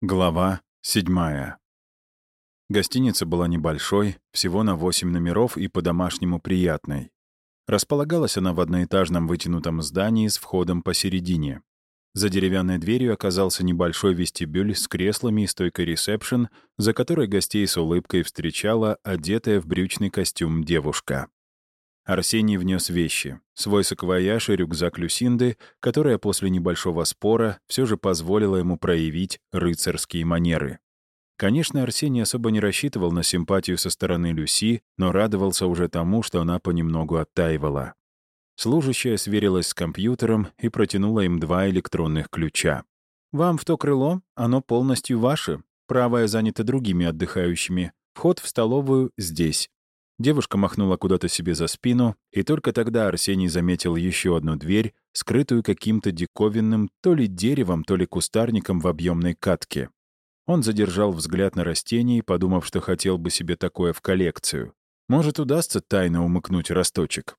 Глава седьмая. Гостиница была небольшой, всего на восемь номеров и по-домашнему приятной. Располагалась она в одноэтажном вытянутом здании с входом посередине. За деревянной дверью оказался небольшой вестибюль с креслами и стойкой ресепшн, за которой гостей с улыбкой встречала одетая в брючный костюм девушка. Арсений внес вещи. Свой саквояж и рюкзак Люсинды, которая после небольшого спора все же позволила ему проявить рыцарские манеры. Конечно, Арсений особо не рассчитывал на симпатию со стороны Люси, но радовался уже тому, что она понемногу оттаивала. Служащая сверилась с компьютером и протянула им два электронных ключа. «Вам в то крыло, оно полностью ваше. Правое занято другими отдыхающими. Вход в столовую здесь. Девушка махнула куда-то себе за спину, и только тогда Арсений заметил еще одну дверь, скрытую каким-то диковинным то ли деревом, то ли кустарником в объемной катке. Он задержал взгляд на растение, подумав, что хотел бы себе такое в коллекцию. Может, удастся тайно умыкнуть росточек.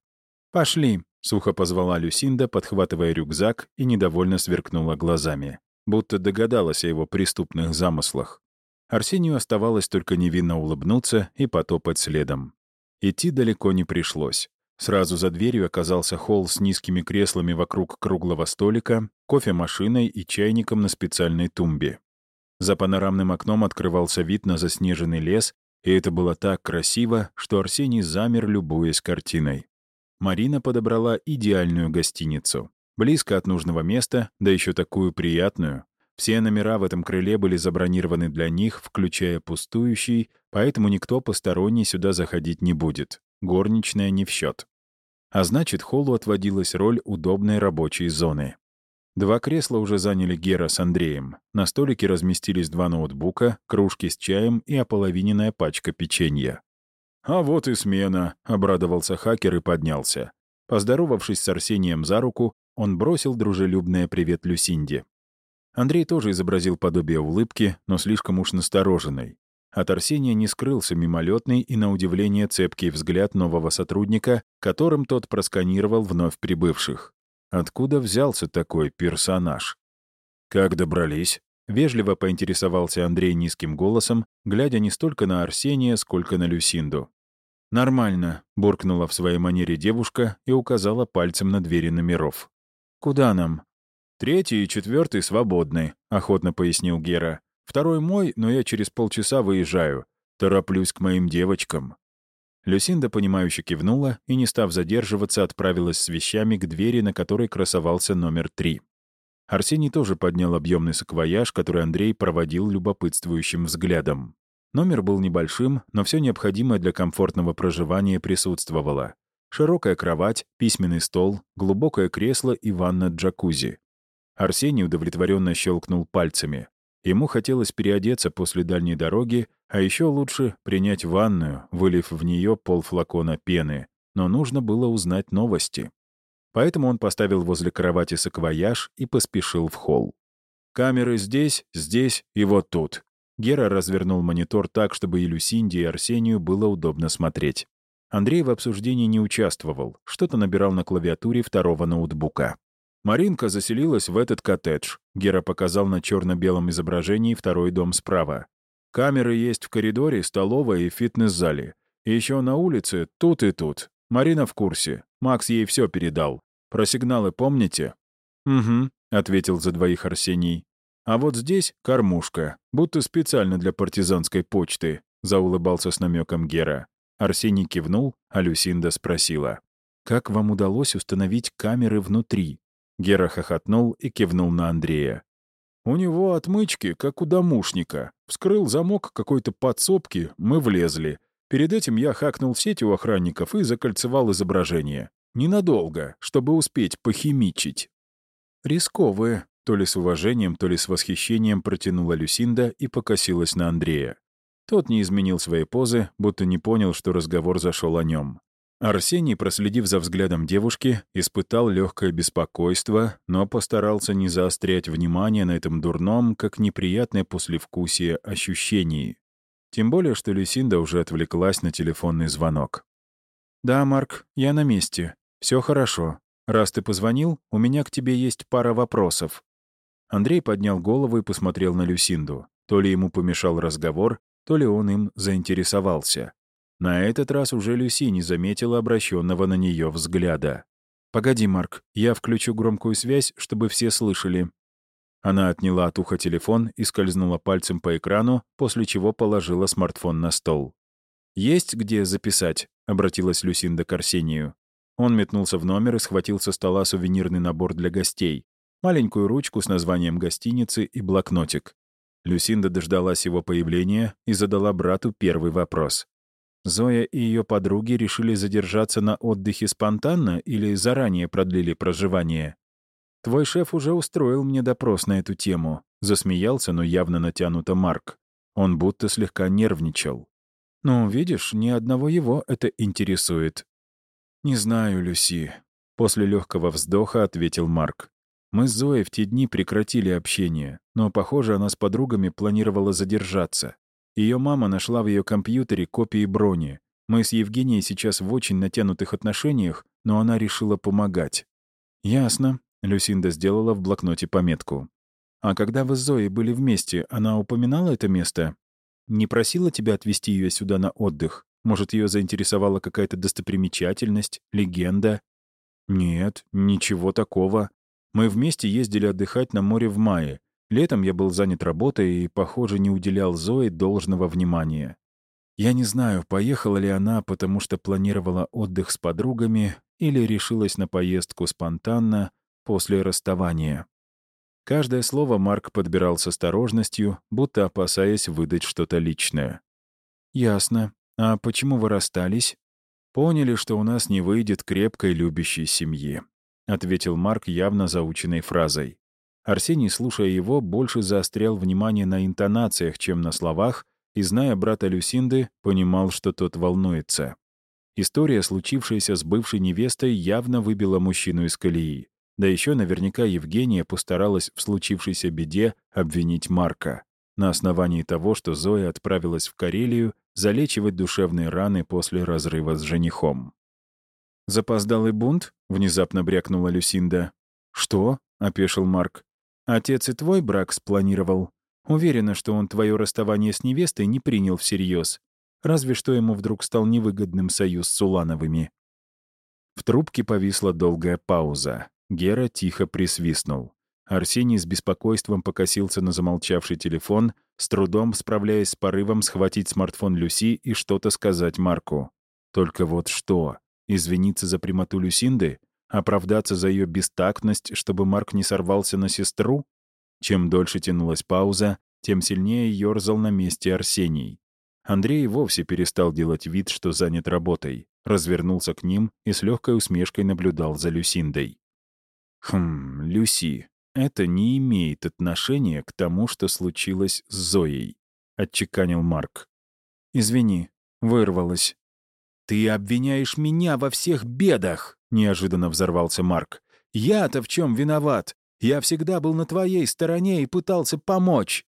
«Пошли», — сухо позвала Люсинда, подхватывая рюкзак и недовольно сверкнула глазами, будто догадалась о его преступных замыслах. Арсению оставалось только невинно улыбнуться и потопать следом. Идти далеко не пришлось. Сразу за дверью оказался холл с низкими креслами вокруг круглого столика, кофемашиной и чайником на специальной тумбе. За панорамным окном открывался вид на заснеженный лес, и это было так красиво, что Арсений замер, любуясь картиной. Марина подобрала идеальную гостиницу. Близко от нужного места, да еще такую приятную. Все номера в этом крыле были забронированы для них, включая пустующий, поэтому никто посторонний сюда заходить не будет. Горничная не в счет. А значит, холлу отводилась роль удобной рабочей зоны. Два кресла уже заняли Гера с Андреем. На столике разместились два ноутбука, кружки с чаем и ополовиненная пачка печенья. «А вот и смена», — обрадовался хакер и поднялся. Поздоровавшись с Арсением за руку, он бросил дружелюбное привет Люсинде. Андрей тоже изобразил подобие улыбки, но слишком уж настороженной. От Арсения не скрылся мимолетный и, на удивление, цепкий взгляд нового сотрудника, которым тот просканировал вновь прибывших. Откуда взялся такой персонаж? «Как добрались?» — вежливо поинтересовался Андрей низким голосом, глядя не столько на Арсения, сколько на Люсинду. «Нормально», — буркнула в своей манере девушка и указала пальцем на двери номеров. «Куда нам?» «Третий и четвертый свободны», — охотно пояснил Гера. «Второй мой, но я через полчаса выезжаю. Тороплюсь к моим девочкам». Люсинда, понимающе кивнула и, не став задерживаться, отправилась с вещами к двери, на которой красовался номер три. Арсений тоже поднял объемный саквояж, который Андрей проводил любопытствующим взглядом. Номер был небольшим, но все необходимое для комфортного проживания присутствовало. Широкая кровать, письменный стол, глубокое кресло и ванна-джакузи. Арсений удовлетворенно щелкнул пальцами. Ему хотелось переодеться после дальней дороги, а еще лучше принять ванную, вылив в нее полфлакона пены. Но нужно было узнать новости. Поэтому он поставил возле кровати саквояж и поспешил в холл. «Камеры здесь, здесь и вот тут». Гера развернул монитор так, чтобы и Люсинде, и Арсению было удобно смотреть. Андрей в обсуждении не участвовал, что-то набирал на клавиатуре второго ноутбука. Маринка заселилась в этот коттедж. Гера показал на черно-белом изображении второй дом справа. Камеры есть в коридоре, столовой и фитнес-зале. Еще на улице, тут и тут. Марина в курсе. Макс ей все передал. Про сигналы помните? «Угу», — ответил за двоих Арсений. «А вот здесь кормушка, будто специально для партизанской почты», — заулыбался с намеком Гера. Арсений кивнул, а Люсинда спросила. «Как вам удалось установить камеры внутри?» Гера хохотнул и кивнул на Андрея. «У него отмычки, как у домушника. Вскрыл замок какой-то подсобки, мы влезли. Перед этим я хакнул сеть у охранников и закольцевал изображение. Ненадолго, чтобы успеть похимичить». «Рисковые», — то ли с уважением, то ли с восхищением протянула Люсинда и покосилась на Андрея. Тот не изменил своей позы, будто не понял, что разговор зашел о нем. Арсений, проследив за взглядом девушки, испытал легкое беспокойство, но постарался не заострять внимание на этом дурном, как неприятное послевкусие ощущении. Тем более, что Люсинда уже отвлеклась на телефонный звонок. «Да, Марк, я на месте. Все хорошо. Раз ты позвонил, у меня к тебе есть пара вопросов». Андрей поднял голову и посмотрел на Люсинду. То ли ему помешал разговор, то ли он им заинтересовался. На этот раз уже Люси не заметила обращенного на нее взгляда. «Погоди, Марк, я включу громкую связь, чтобы все слышали». Она отняла от уха телефон и скользнула пальцем по экрану, после чего положила смартфон на стол. «Есть где записать?» — обратилась Люсинда к Арсению. Он метнулся в номер и схватил со стола сувенирный набор для гостей. Маленькую ручку с названием гостиницы и блокнотик. Люсинда дождалась его появления и задала брату первый вопрос. Зоя и ее подруги решили задержаться на отдыхе спонтанно или заранее продлили проживание? «Твой шеф уже устроил мне допрос на эту тему», — засмеялся, но явно натянуто Марк. Он будто слегка нервничал. «Ну, видишь, ни одного его это интересует». «Не знаю, Люси», — после легкого вздоха ответил Марк. «Мы с Зоей в те дни прекратили общение, но, похоже, она с подругами планировала задержаться. Ее мама нашла в ее компьютере копии брони. Мы с Евгенией сейчас в очень натянутых отношениях, но она решила помогать. «Ясно», — Люсинда сделала в блокноте пометку. «А когда вы с Зоей были вместе, она упоминала это место? Не просила тебя отвезти ее сюда на отдых? Может, ее заинтересовала какая-то достопримечательность, легенда?» «Нет, ничего такого. Мы вместе ездили отдыхать на море в мае, Летом я был занят работой и, похоже, не уделял Зое должного внимания. Я не знаю, поехала ли она, потому что планировала отдых с подругами или решилась на поездку спонтанно после расставания. Каждое слово Марк подбирал с осторожностью, будто опасаясь выдать что-то личное. «Ясно. А почему вы расстались?» «Поняли, что у нас не выйдет крепкой любящей семьи», — ответил Марк явно заученной фразой. Арсений, слушая его, больше заострял внимание на интонациях, чем на словах, и, зная брата Люсинды, понимал, что тот волнуется. История, случившаяся с бывшей невестой, явно выбила мужчину из колеи. Да еще наверняка Евгения постаралась в случившейся беде обвинить Марка на основании того, что Зоя отправилась в Карелию залечивать душевные раны после разрыва с женихом. «Запоздалый бунт?» — внезапно брякнула Люсинда. «Что?» — опешил Марк. Отец и твой брак спланировал. Уверена, что он твое расставание с невестой не принял всерьез. Разве что ему вдруг стал невыгодным союз с Улановыми. В трубке повисла долгая пауза. Гера тихо присвистнул. Арсений с беспокойством покосился на замолчавший телефон, с трудом справляясь с порывом схватить смартфон Люси и что-то сказать Марку. Только вот что? Извиниться за прямоту Люсинды? Оправдаться за ее бестактность, чтобы Марк не сорвался на сестру? Чем дольше тянулась пауза, тем сильнее ерзал на месте Арсений. Андрей вовсе перестал делать вид, что занят работой, развернулся к ним и с легкой усмешкой наблюдал за Люсиндой. «Хм, Люси, это не имеет отношения к тому, что случилось с Зоей», — отчеканил Марк. «Извини, вырвалась». «Ты обвиняешь меня во всех бедах!» — неожиданно взорвался Марк. «Я-то в чем виноват? Я всегда был на твоей стороне и пытался помочь.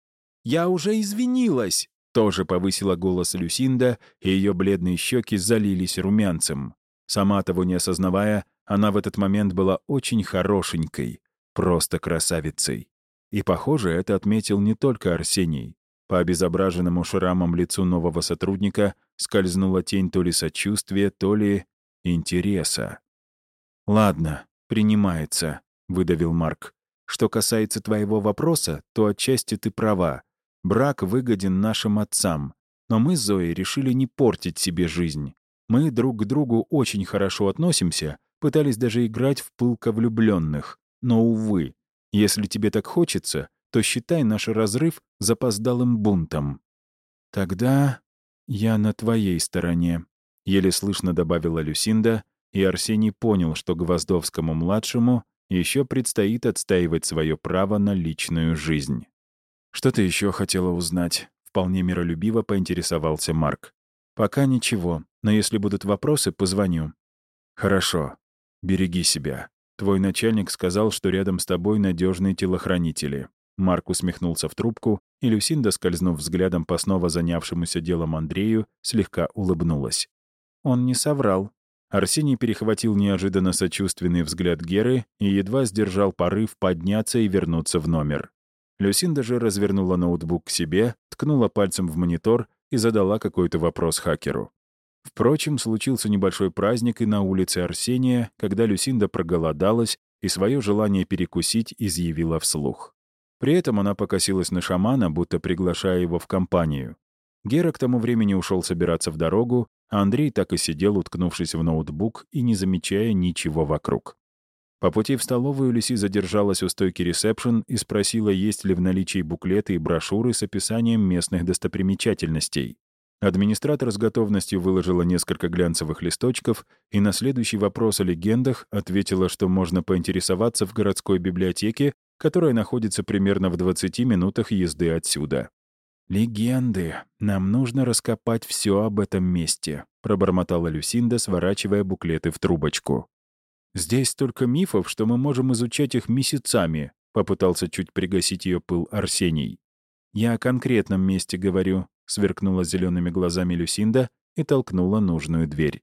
Я уже извинилась!» Тоже повысила голос Люсинда, и ее бледные щеки залились румянцем. Сама того не осознавая, она в этот момент была очень хорошенькой, просто красавицей. И, похоже, это отметил не только Арсений. По обезображенному шрамам лицу нового сотрудника скользнула тень то ли сочувствия, то ли интереса. «Ладно, принимается», — выдавил Марк. «Что касается твоего вопроса, то отчасти ты права. Брак выгоден нашим отцам. Но мы с Зоей решили не портить себе жизнь. Мы друг к другу очень хорошо относимся, пытались даже играть в пылко влюбленных. Но, увы, если тебе так хочется, то считай наш разрыв запоздалым бунтом. Тогда я на твоей стороне», — еле слышно добавила Люсинда, и Арсений понял, что Гвоздовскому-младшему еще предстоит отстаивать свое право на личную жизнь. «Что ты еще хотела узнать?» — вполне миролюбиво поинтересовался Марк. «Пока ничего, но если будут вопросы, позвоню». «Хорошо. Береги себя. Твой начальник сказал, что рядом с тобой надежные телохранители». Марк усмехнулся в трубку, и Люсинда, скользнув взглядом по снова занявшемуся делом Андрею, слегка улыбнулась. «Он не соврал. Арсений перехватил неожиданно сочувственный взгляд Геры и едва сдержал порыв подняться и вернуться в номер. Люсинда же развернула ноутбук к себе, ткнула пальцем в монитор и задала какой-то вопрос хакеру. Впрочем, случился небольшой праздник и на улице Арсения, когда Люсинда проголодалась и свое желание перекусить изъявила вслух. При этом она покосилась на шамана, будто приглашая его в компанию. Гера к тому времени ушел собираться в дорогу, Андрей так и сидел, уткнувшись в ноутбук и не замечая ничего вокруг. По пути в столовую Люси задержалась у стойки ресепшн и спросила, есть ли в наличии буклеты и брошюры с описанием местных достопримечательностей. Администратор с готовностью выложила несколько глянцевых листочков и на следующий вопрос о легендах ответила, что можно поинтересоваться в городской библиотеке, которая находится примерно в 20 минутах езды отсюда. «Легенды. Нам нужно раскопать все об этом месте», — пробормотала Люсинда, сворачивая буклеты в трубочку. «Здесь столько мифов, что мы можем изучать их месяцами», — попытался чуть пригасить ее пыл Арсений. «Я о конкретном месте говорю», — сверкнула зелеными глазами Люсинда и толкнула нужную дверь.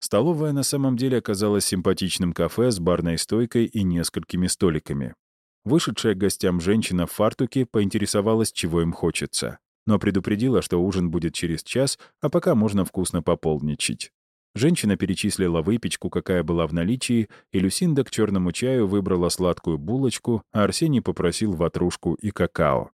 Столовая на самом деле оказалась симпатичным кафе с барной стойкой и несколькими столиками. Вышедшая к гостям женщина в фартуке поинтересовалась, чего им хочется, но предупредила, что ужин будет через час, а пока можно вкусно пополничать. Женщина перечислила выпечку, какая была в наличии, и Люсинда к черному чаю выбрала сладкую булочку, а Арсений попросил ватрушку и какао.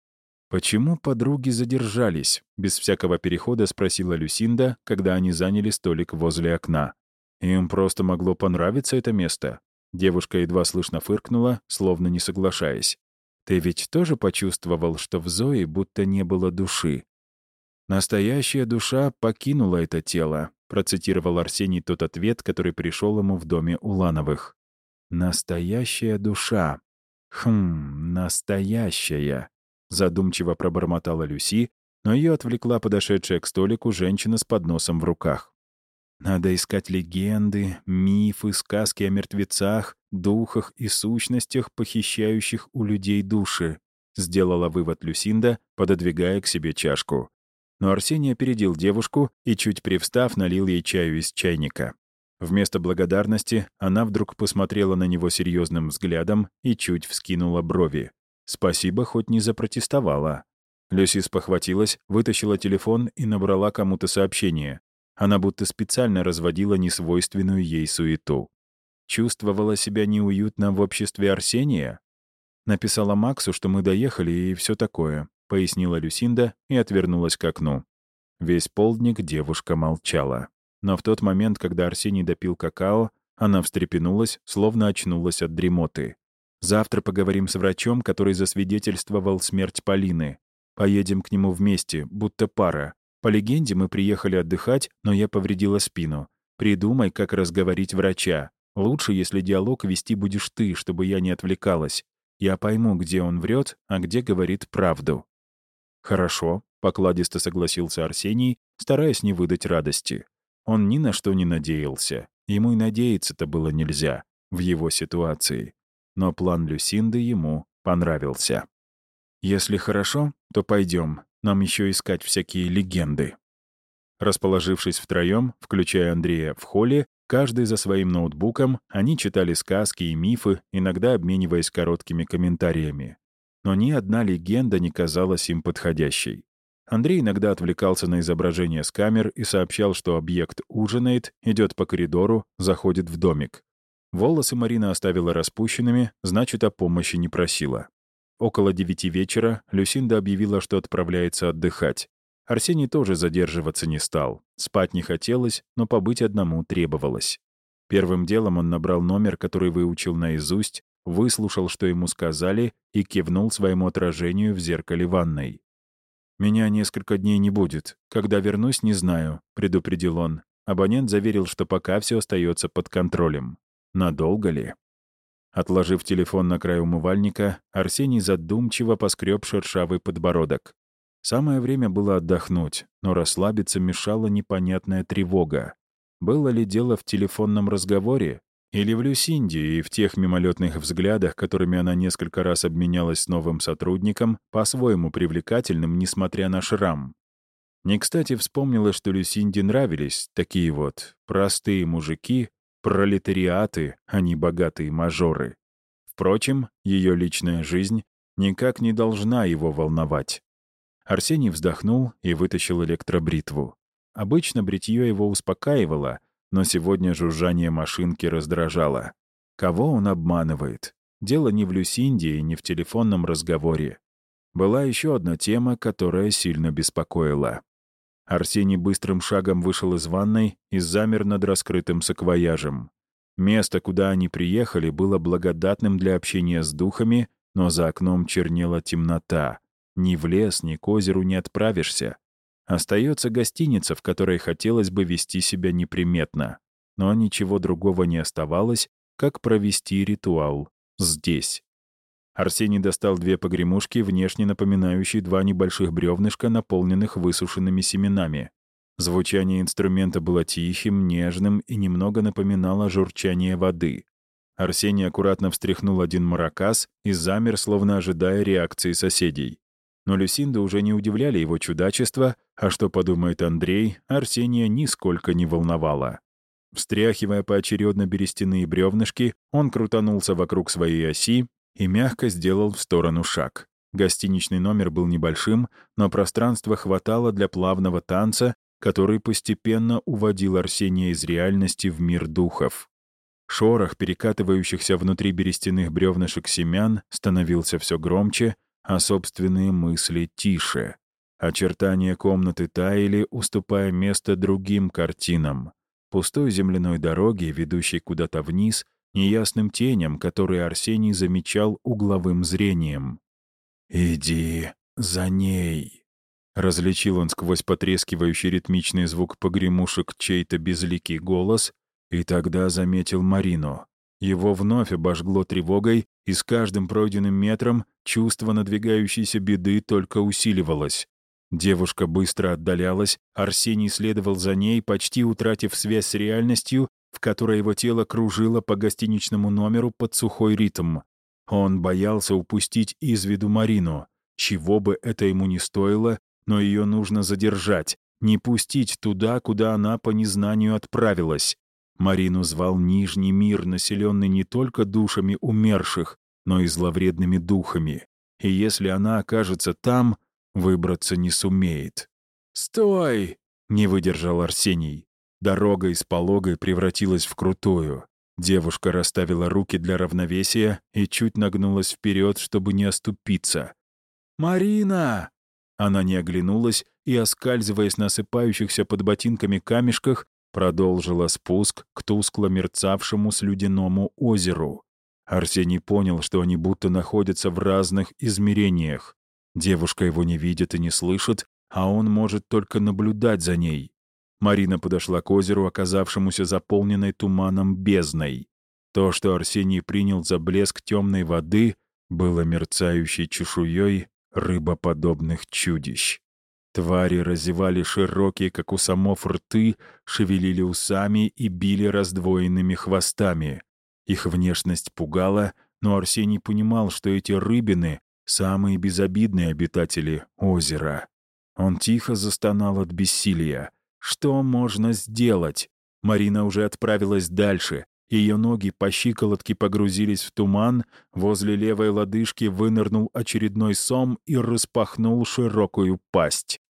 «Почему подруги задержались?» — без всякого перехода спросила Люсинда, когда они заняли столик возле окна. «Им просто могло понравиться это место. Девушка едва слышно фыркнула, словно не соглашаясь. «Ты ведь тоже почувствовал, что в Зое будто не было души?» «Настоящая душа покинула это тело», процитировал Арсений тот ответ, который пришел ему в доме Улановых. «Настоящая душа. Хм, настоящая», задумчиво пробормотала Люси, но ее отвлекла подошедшая к столику женщина с подносом в руках. Надо искать легенды, мифы, сказки о мертвецах, духах и сущностях, похищающих у людей души», — сделала вывод Люсинда, пододвигая к себе чашку. Но Арсений опередил девушку и, чуть привстав, налил ей чаю из чайника. Вместо благодарности она вдруг посмотрела на него серьезным взглядом и чуть вскинула брови. Спасибо, хоть не запротестовала. Люси спохватилась, вытащила телефон и набрала кому-то сообщение. Она будто специально разводила несвойственную ей суету. Чувствовала себя неуютно в обществе Арсения? Написала Максу, что мы доехали и все такое, пояснила Люсинда и отвернулась к окну. Весь полдник девушка молчала. Но в тот момент, когда Арсений допил какао, она встрепенулась, словно очнулась от дремоты. «Завтра поговорим с врачом, который засвидетельствовал смерть Полины. Поедем к нему вместе, будто пара. По легенде, мы приехали отдыхать, но я повредила спину. Придумай, как разговорить врача. Лучше, если диалог вести будешь ты, чтобы я не отвлекалась. Я пойму, где он врет, а где говорит правду». «Хорошо», — покладисто согласился Арсений, стараясь не выдать радости. Он ни на что не надеялся. Ему и надеяться-то было нельзя в его ситуации. Но план Люсинды ему понравился. «Если хорошо, то пойдем. Нам еще искать всякие легенды». Расположившись втроем, включая Андрея, в холле, каждый за своим ноутбуком, они читали сказки и мифы, иногда обмениваясь короткими комментариями. Но ни одна легенда не казалась им подходящей. Андрей иногда отвлекался на изображение с камер и сообщал, что объект ужинает, идет по коридору, заходит в домик. Волосы Марина оставила распущенными, значит, о помощи не просила. Около девяти вечера Люсинда объявила, что отправляется отдыхать. Арсений тоже задерживаться не стал. Спать не хотелось, но побыть одному требовалось. Первым делом он набрал номер, который выучил наизусть, выслушал, что ему сказали, и кивнул своему отражению в зеркале ванной. «Меня несколько дней не будет. Когда вернусь, не знаю», — предупредил он. Абонент заверил, что пока все остается под контролем. Надолго ли? Отложив телефон на край умывальника, Арсений задумчиво поскреб шершавый подбородок. Самое время было отдохнуть, но расслабиться мешала непонятная тревога. Было ли дело в телефонном разговоре? Или в Люсинде и в тех мимолетных взглядах, которыми она несколько раз обменялась с новым сотрудником, по-своему привлекательным, несмотря на шрам? Не кстати вспомнила, что Люсинде нравились такие вот простые мужики, пролетариаты, а не богатые мажоры. Впрочем, ее личная жизнь никак не должна его волновать. Арсений вздохнул и вытащил электробритву. Обычно бритье его успокаивало, но сегодня жужжание машинки раздражало. Кого он обманывает? Дело не в Люсинде и не в телефонном разговоре. Была еще одна тема, которая сильно беспокоила. Арсений быстрым шагом вышел из ванной и замер над раскрытым саквояжем. Место, куда они приехали, было благодатным для общения с духами, но за окном чернела темнота. Ни в лес, ни к озеру не отправишься. Остается гостиница, в которой хотелось бы вести себя неприметно. Но ничего другого не оставалось, как провести ритуал здесь. Арсений достал две погремушки, внешне напоминающие два небольших бревнышка, наполненных высушенными семенами. Звучание инструмента было тихим, нежным и немного напоминало журчание воды. Арсений аккуратно встряхнул один маракас и замер, словно ожидая реакции соседей. Но Люсинда уже не удивляли его чудачество, а что подумает Андрей, Арсения нисколько не волновало. Встряхивая поочередно берестяные бревнышки, он крутанулся вокруг своей оси и мягко сделал в сторону шаг. Гостиничный номер был небольшим, но пространства хватало для плавного танца, который постепенно уводил Арсения из реальности в мир духов. Шорох перекатывающихся внутри берестяных бревнышек семян становился все громче, а собственные мысли тише. Очертания комнаты таяли, уступая место другим картинам пустой земляной дороги, ведущей куда-то вниз, неясным теням, которые Арсений замечал угловым зрением. «Иди за ней!» Различил он сквозь потрескивающий ритмичный звук погремушек чей-то безликий голос, и тогда заметил Марину. Его вновь обожгло тревогой, и с каждым пройденным метром чувство надвигающейся беды только усиливалось. Девушка быстро отдалялась, Арсений следовал за ней, почти утратив связь с реальностью, в которой его тело кружило по гостиничному номеру под сухой ритм. Он боялся упустить из виду Марину. Чего бы это ему ни стоило, но ее нужно задержать, не пустить туда, куда она по незнанию отправилась. Марину звал Нижний мир, населенный не только душами умерших, но и зловредными духами. И если она окажется там, выбраться не сумеет. «Стой!» — не выдержал Арсений. Дорога из пологой превратилась в крутую. Девушка расставила руки для равновесия и чуть нагнулась вперед, чтобы не оступиться. «Марина!» Она не оглянулась и, оскальзываясь на осыпающихся под ботинками камешках, продолжила спуск к тускло мерцавшему слюдяному озеру. Арсений понял, что они будто находятся в разных измерениях. Девушка его не видит и не слышит, а он может только наблюдать за ней. Марина подошла к озеру, оказавшемуся заполненной туманом бездной. То, что Арсений принял за блеск темной воды, было мерцающей чешуей рыбоподобных чудищ. Твари разевали широкие, как у самов, рты, шевелили усами и били раздвоенными хвостами. Их внешность пугала, но Арсений понимал, что эти рыбины самые безобидные обитатели озера. Он тихо застонал от бессилия. Что можно сделать? Марина уже отправилась дальше. Ее ноги по щиколотке погрузились в туман, возле левой лодыжки вынырнул очередной сом и распахнул широкую пасть.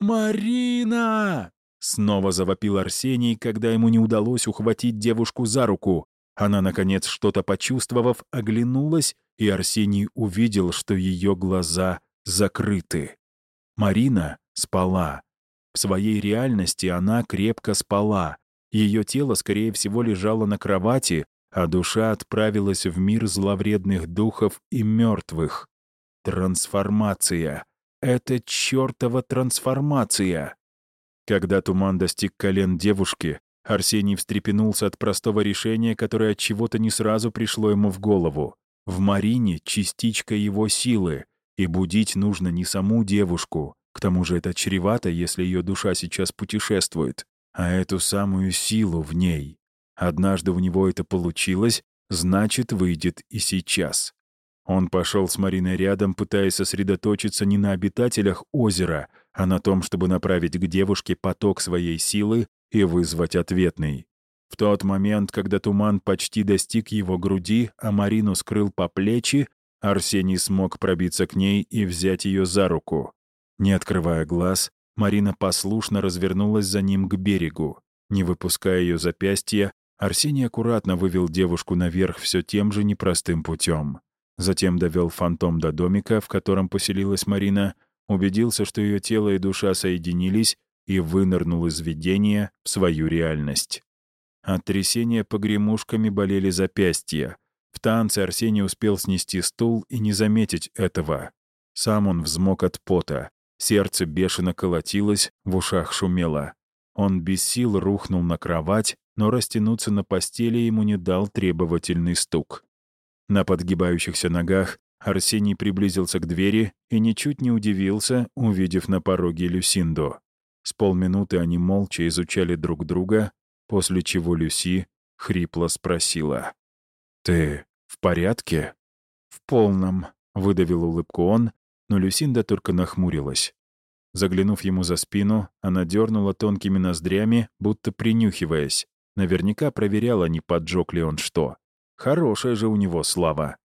«Марина!» — снова завопил Арсений, когда ему не удалось ухватить девушку за руку. Она, наконец, что-то почувствовав, оглянулась и Арсений увидел, что ее глаза закрыты. Марина спала. В своей реальности она крепко спала. Ее тело, скорее всего, лежало на кровати, а душа отправилась в мир зловредных духов и мертвых. Трансформация. Это чертова трансформация. Когда туман достиг колен девушки, Арсений встрепенулся от простого решения, которое от чего-то не сразу пришло ему в голову. В Марине частичка его силы, и будить нужно не саму девушку, к тому же это чревато, если ее душа сейчас путешествует, а эту самую силу в ней. Однажды у него это получилось, значит, выйдет и сейчас. Он пошел с Мариной рядом, пытаясь сосредоточиться не на обитателях озера, а на том, чтобы направить к девушке поток своей силы и вызвать ответный. В тот момент, когда туман почти достиг его груди, а Марину скрыл по плечи, Арсений смог пробиться к ней и взять ее за руку. Не открывая глаз, Марина послушно развернулась за ним к берегу. Не выпуская ее запястья, Арсений аккуратно вывел девушку наверх все тем же непростым путем. Затем довел фантом до домика, в котором поселилась Марина, убедился, что ее тело и душа соединились, и вынырнул из видения в свою реальность. От трясения погремушками болели запястья. В танце Арсений успел снести стул и не заметить этого. Сам он взмок от пота. Сердце бешено колотилось, в ушах шумело. Он без сил рухнул на кровать, но растянуться на постели ему не дал требовательный стук. На подгибающихся ногах Арсений приблизился к двери и ничуть не удивился, увидев на пороге Люсинду. С полминуты они молча изучали друг друга, после чего Люси хрипло спросила. «Ты в порядке?» «В полном», — выдавил улыбку он, но Люсинда только нахмурилась. Заглянув ему за спину, она дернула тонкими ноздрями, будто принюхиваясь. Наверняка проверяла, не поджег ли он что. Хорошая же у него слава.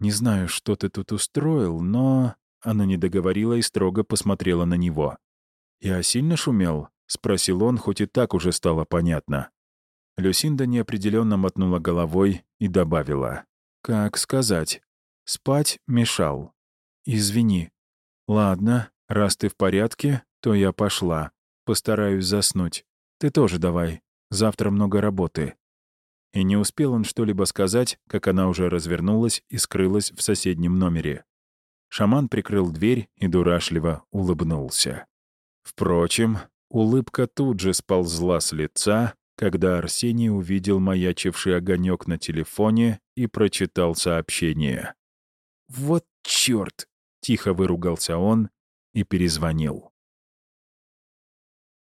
«Не знаю, что ты тут устроил, но...» Она не договорила и строго посмотрела на него. «Я сильно шумел?» — спросил он, хоть и так уже стало понятно. Люсинда неопределенно мотнула головой и добавила. «Как сказать? Спать мешал. Извини. Ладно, раз ты в порядке, то я пошла. Постараюсь заснуть. Ты тоже давай. Завтра много работы». И не успел он что-либо сказать, как она уже развернулась и скрылась в соседнем номере. Шаман прикрыл дверь и дурашливо улыбнулся. Впрочем, улыбка тут же сползла с лица, когда Арсений увидел маячивший огонек на телефоне и прочитал сообщение. «Вот чёрт!» — тихо выругался он и перезвонил.